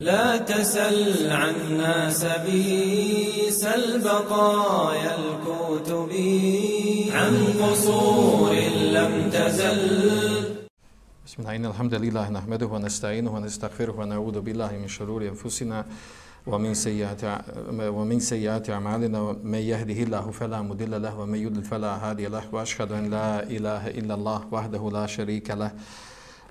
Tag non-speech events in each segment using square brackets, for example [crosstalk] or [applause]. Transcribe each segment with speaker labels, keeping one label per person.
Speaker 1: لا تسل عنا سبي سل بقايا الكتب. عن قصور لم تزل.
Speaker 2: بسم الله الحمد لله نحمده ونستعينه ونستغفره ونعوذ بالله من شرور أنفسنا ومن سيئات ومن سيئات أعمالنا. من يهده الله فلا مضل له ومن يضلل فلا هادي له وأشهد أن لا إله إلا الله وحده لا شريك له.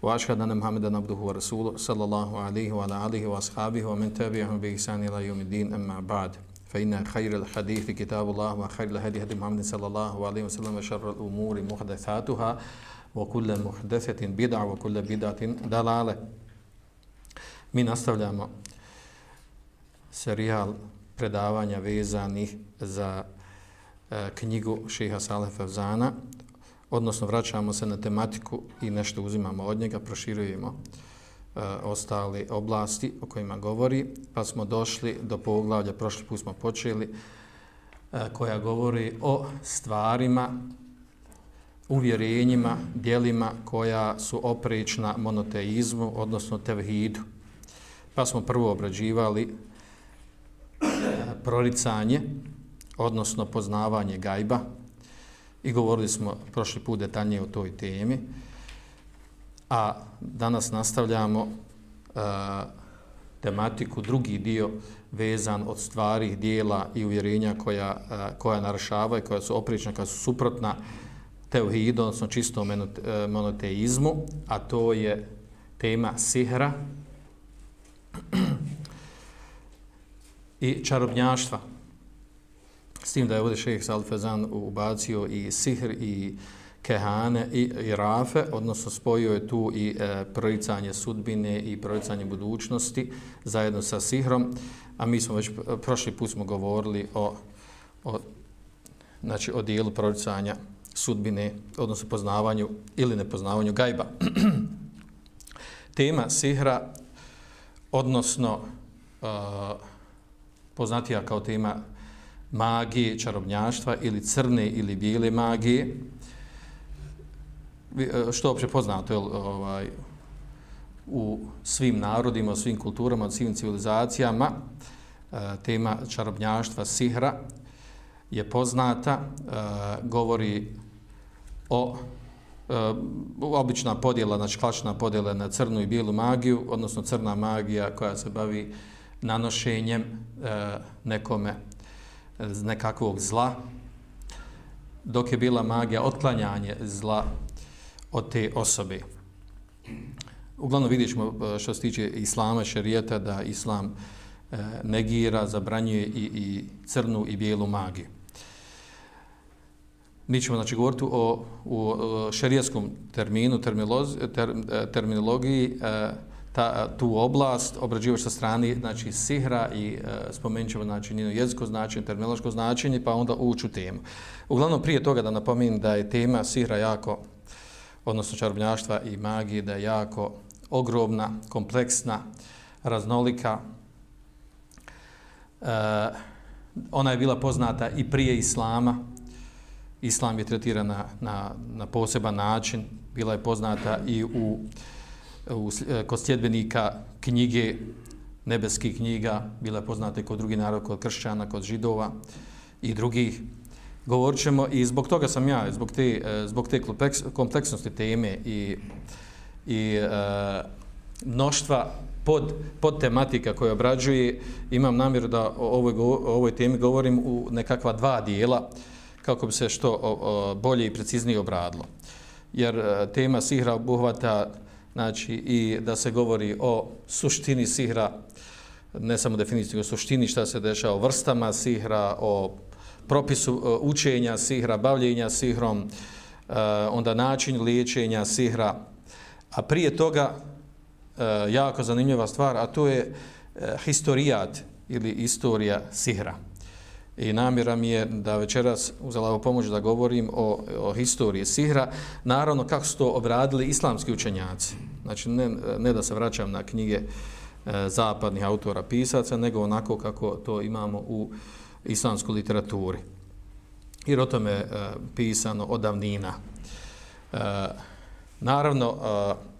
Speaker 2: واشهد ان محمدا عبده ورسوله صلى الله عليه وعلى اله واصحابه ومن تبعهم باحسان الى يوم الدين اما بعد فان خير الحديث كتاب الله وخير الهدي هدي محمد صلى الله عليه وسلم وشر الامور محدثاتها وكل محدثه بدعه وكل بدعه ضلاله mi nastavljamo serijal predavanja vezanih za e, knjigu Šeha Saleh Fevzana odnosno vraćamo se na tematiku i nešto uzimamo od njega, proširujemo e, ostale oblasti o kojima govori, pa smo došli do poglavlja, prošli put smo počeli, e, koja govori o stvarima, uvjerenjima, dijelima koja su oprečna monoteizmu, odnosno tevhidu. Pa smo prvo obrađivali e, proricanje, odnosno poznavanje gajba, i govorili smo prošli put detaljnije o toj temi. A danas nastavljamo uh, tematiku, drugi dio vezan od stvari, dijela i uvjerenja koja, uh, koja narušavaju, koja su oprična, koja su suprotna teuhidu, odnosno čistom e, monoteizmu, a to je tema sihra i čarobnjaštva. S tim da je ovdje šeheh Salfezan ubacio i sihr i kehane i, i rafe, odnosno spojio je tu i e, projicanje sudbine i projicanje budućnosti zajedno sa sihrom, a mi smo već e, prošli put smo govorili o, o, znači, o dijelu projicanja sudbine, odnosno poznavanju ili nepoznavanju gajba. [clears throat] Tema sihra, odnosno e, poznatija kao tema magije, čarobnjaštva ili crne ili bijele magije. E, što opće poznato je ovaj, u svim narodima, u svim kulturama, u svim civilizacijama, e, tema čarobnjaštva sihra je poznata, e, govori o obična podjela, znači klasična podjela na crnu i bijelu magiju, odnosno crna magija koja se bavi nanošenjem nekome nekakvog zla, dok je bila magija otklanjanje zla od te osobe. Uglavnom vidimo e, što se tiče islama, šerijeta, da islam e, negira, zabranjuje i, i crnu i bijelu magiju. Mi ćemo znači, govoriti o, o e, šerijetskom terminu, ter, e, terminologiji, e, ta, tu oblast obrađivaš sa strani znači, sihra i e, spomenut ćemo znači, njeno jeziko značenje, terminološko značenje, pa onda ući u temu. Uglavnom, prije toga da napominjem da je tema sihra jako, odnosno čarobnjaštva i magije, da je jako ogromna, kompleksna, raznolika. E, ona je bila poznata i prije Islama. Islam je tretiran na, na, na poseban način. Bila je poznata i u u, e, kod sljedbenika knjige, nebeskih knjiga, bile poznate kod drugih naroda, kod kršćana, kod židova i drugih. Govorit ćemo i zbog toga sam ja, zbog te, e, zbog te kompleksnosti teme i, i e, mnoštva pod, pod tematika koje obrađuje, imam namjeru da o ovoj, o ovoj temi govorim u nekakva dva dijela, kako bi se što o, o, bolje i preciznije obradilo. Jer e, tema sihra obuhvata znači i da se govori o suštini sihra, ne samo definiciju, o suštini šta se dešava, o vrstama sihra, o propisu e, učenja sihra, bavljenja sihrom, e, onda način liječenja sihra, a prije toga e, jako zanimljiva stvar, a to je e, historijat ili istorija sihra. I namjera mi je da večeras uzela ovo pomoć da govorim o, o historiji sihra. Naravno, kako su to obradili islamski učenjaci. Znači, ne, ne da se vraćam na knjige e, zapadnih autora pisaca, nego onako kako to imamo u islamskoj literaturi. Jer o tome e, pisano od davnina. E, naravno, e,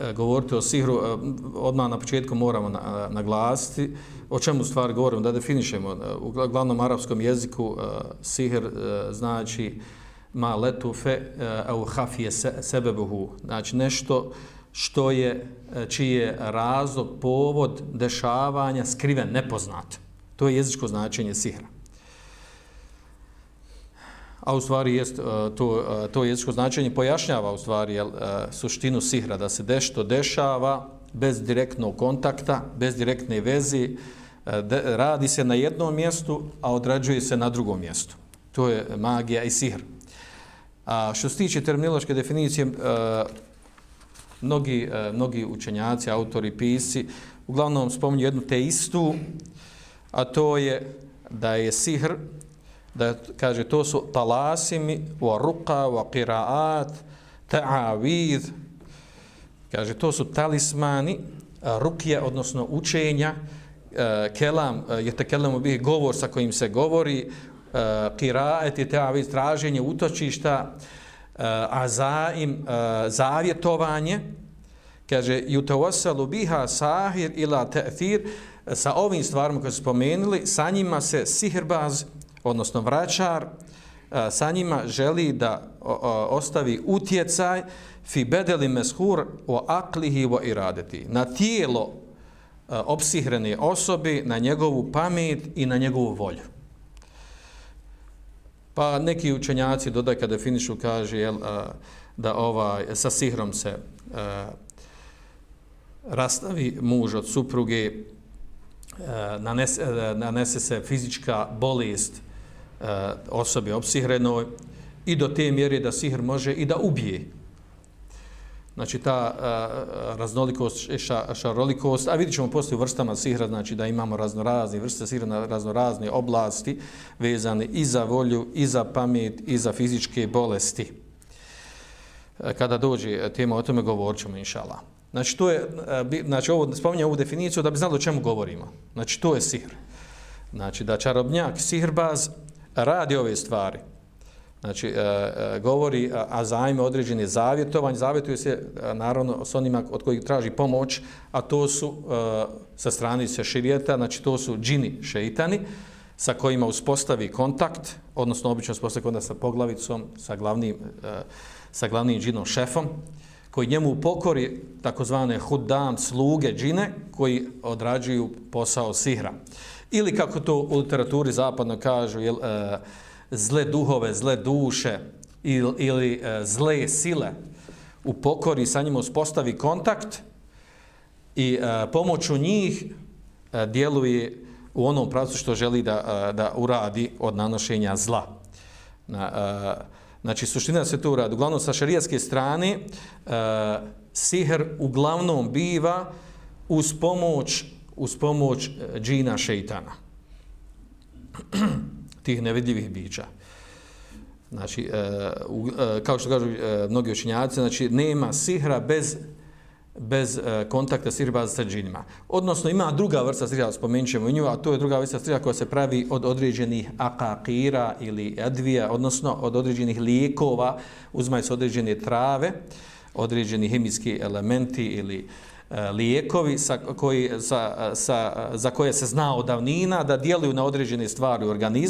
Speaker 2: E, govoriti o sihru, e, odmah na početku moramo e, naglasiti o čemu stvar govorimo, da definišemo. U glavnom arapskom jeziku sihr znači ma letufe au hafije sebebuhu, znači nešto što je, čiji je razlog, povod dešavanja skriven, nepoznat. To je jezičko značenje sihra. A u stvari jest, e, to, e, to jezičko značenje pojašnjava u stvari jel, e, suštinu sihra, da se dešto dešava bez direktnog kontakta, bez direktne vezi, de, radi se na jednom mjestu, a odrađuje se na drugom mjestu. To je magija i sihr. A što se tiče terminološke definicije, mnogi, mnogi učenjaci, autori, pisci, uglavnom spominju jednu te istu, a to je da je sihr, da kaže to su talasimi, wa ruqa, wa qiraat, ta'avid, kaže to su talismani, rukje, odnosno učenja, kelam, je te kelam bih govor sa kojim se govori, qiraat je ta'avid, traženje utočišta, azaim, zavjetovanje, kaže, yutawassalu biha sahir ila ta'thir, sa ovim stvarima koje su spomenuli, sa njima se sihrbaz, odnosno vraćar, e, sa njima želi da ostavi utjecaj fi bedeli meshur o aklihi o iradeti. Na tijelo e, opsihrene osobe, na njegovu pamet i na njegovu volju. Pa neki učenjaci dodaj kad definišu kaže jel, e, da ovaj, sa sihrom se rastavi muž od supruge, nanese, nanese se fizička bolest Eh, osobe opsihrenoj i do te mjere da sihr može i da ubije. Znači ta a, raznolikost, ša, šarolikost, a vidit ćemo poslije u vrstama sihra, znači da imamo raznorazne vrste sihra na raznorazne oblasti vezane i za volju, i za pamet, i za fizičke bolesti. Eh, kada dođe tema o tome, govorit ćemo, inšala. Znači, to je, znači ovo, spominjam ovu definiciju da bi znali o čemu govorimo. Znači, to je sihr. Znači, da čarobnjak, sihrbaz, radi ove stvari. Znači, e, e, govori, e, a zajme određeni zavjetovanje, zavjetuje se e, naravno s onima od kojih traži pomoć, a to su e, sa strane se širijeta, znači to su džini šeitani, sa kojima uspostavi kontakt, odnosno obično uspostavi kontakt sa poglavicom, sa glavnim, e, sa glavnim džinom šefom, koji njemu pokori takozvane huddam, sluge džine, koji odrađuju posao sihra ili kako to u literaturi zapadno kažu, jel, e, zle duhove, zle duše ili, ili e, zle sile u pokori sa njima uspostavi kontakt i e, pomoću njih e, djeluje u onom pravcu što želi da, e, da uradi od nanošenja zla. Na, e, znači, suština se to uradi. Uglavnom, sa šarijatske strane, e, siher uglavnom biva uz pomoć uz pomoć e, džina šeitana. [clears throat] Tih nevidljivih bića. Znači, e, e, kao što kažu mnogi učinjaci, znači, nema sihra bez, bez kontakta sihra sa džinima. Odnosno, ima druga vrsta sihra, spomenut ćemo nju, a to je druga vrsta sihra koja se pravi od određenih akakira ili advija, odnosno od određenih lijekova, uzmaju se određene trave, određeni hemijski elementi ili E, E, lijekovi sa koji, sa, sa, za koje se zna od davnina da djeluju na određene stvari u organizmu.